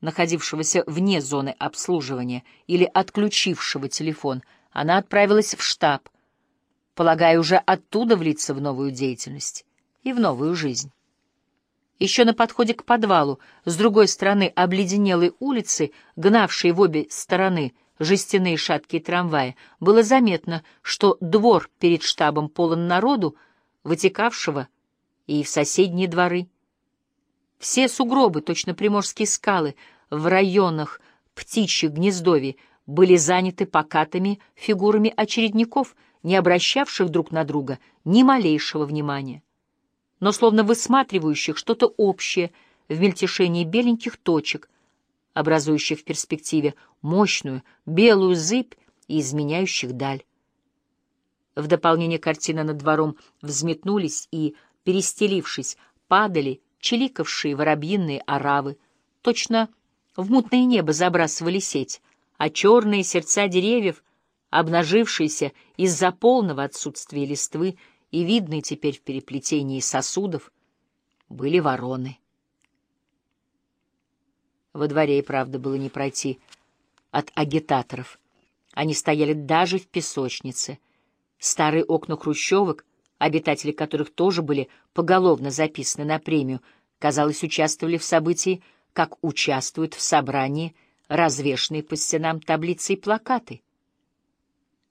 находившегося вне зоны обслуживания или отключившего телефон, она отправилась в штаб, полагая уже оттуда влиться в новую деятельность и в новую жизнь. Еще на подходе к подвалу, с другой стороны обледенелой улицы, гнавшей в обе стороны жестяные шаткие трамваи, было заметно, что двор перед штабом полон народу, вытекавшего и в соседние дворы. Все сугробы, точно приморские скалы, в районах птичьих гнездовий были заняты покатыми фигурами очередников, не обращавших друг на друга ни малейшего внимания, но словно высматривающих что-то общее в мельтешении беленьких точек, образующих в перспективе мощную белую зыбь и изменяющих даль. В дополнение картины над двором взметнулись и, перестелившись, падали чиликавшие воробьиные оравы, точно в мутное небо забрасывали сеть, а черные сердца деревьев, обнажившиеся из-за полного отсутствия листвы и видные теперь в переплетении сосудов, были вороны. Во дворе и правда было не пройти от агитаторов. Они стояли даже в песочнице. Старые окна хрущевок, обитатели которых тоже были поголовно записаны на премию, казалось, участвовали в событии, как участвуют в собрании развешанные по стенам таблицы и плакаты.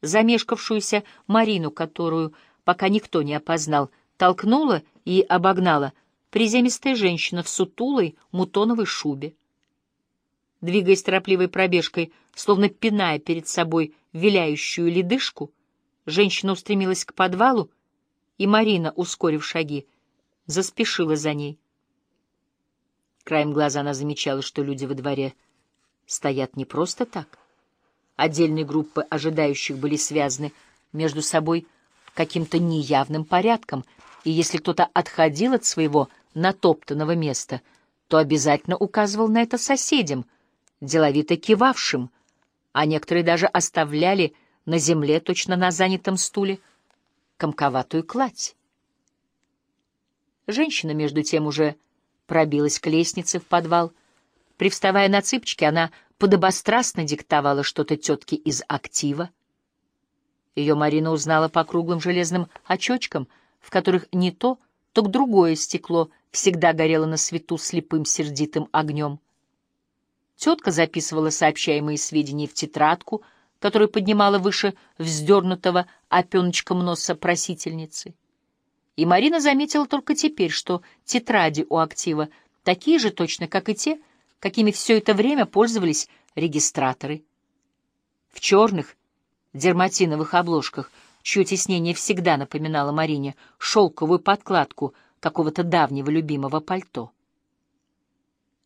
Замешкавшуюся Марину, которую пока никто не опознал, толкнула и обогнала приземистая женщина в сутулой мутоновой шубе. Двигаясь торопливой пробежкой, словно пиная перед собой виляющую ледышку, женщина устремилась к подвалу, и Марина, ускорив шаги, заспешила за ней. Краем глаза она замечала, что люди во дворе стоят не просто так. Отдельные группы ожидающих были связаны между собой каким-то неявным порядком, и если кто-то отходил от своего натоптанного места, то обязательно указывал на это соседям — деловито кивавшим, а некоторые даже оставляли на земле, точно на занятом стуле, комковатую кладь. Женщина, между тем, уже пробилась к лестнице в подвал. Привставая на цыпочки, она подобострастно диктовала что-то тетке из актива. Ее Марина узнала по круглым железным очочкам, в которых не то, то к другое стекло всегда горело на свету слепым сердитым огнем. Тетка записывала сообщаемые сведения в тетрадку, которую поднимала выше вздернутого опеночком носа просительницы. И Марина заметила только теперь, что тетради у актива такие же точно, как и те, какими все это время пользовались регистраторы. В черных дерматиновых обложках, чье теснение всегда напоминало Марине шелковую подкладку какого-то давнего любимого пальто.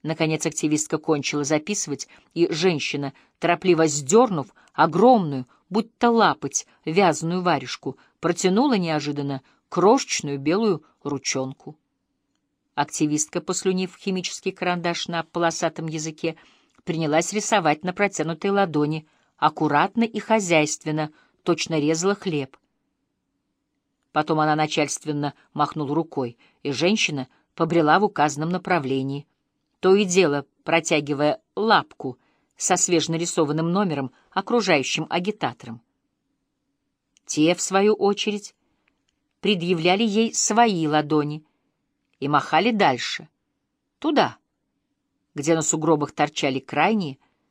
Наконец активистка кончила записывать, и женщина, торопливо сдернув огромную, будто лапоть, вязаную варежку, протянула неожиданно крошечную белую ручонку. Активистка, послюнив химический карандаш на полосатом языке, принялась рисовать на протянутой ладони, аккуратно и хозяйственно, точно резала хлеб. Потом она начальственно махнула рукой, и женщина побрела в указанном направлении — то и дело протягивая лапку со свеженарисованным номером окружающим агитаторам. Те, в свою очередь, предъявляли ей свои ладони и махали дальше, туда, где на сугробах торчали крайние,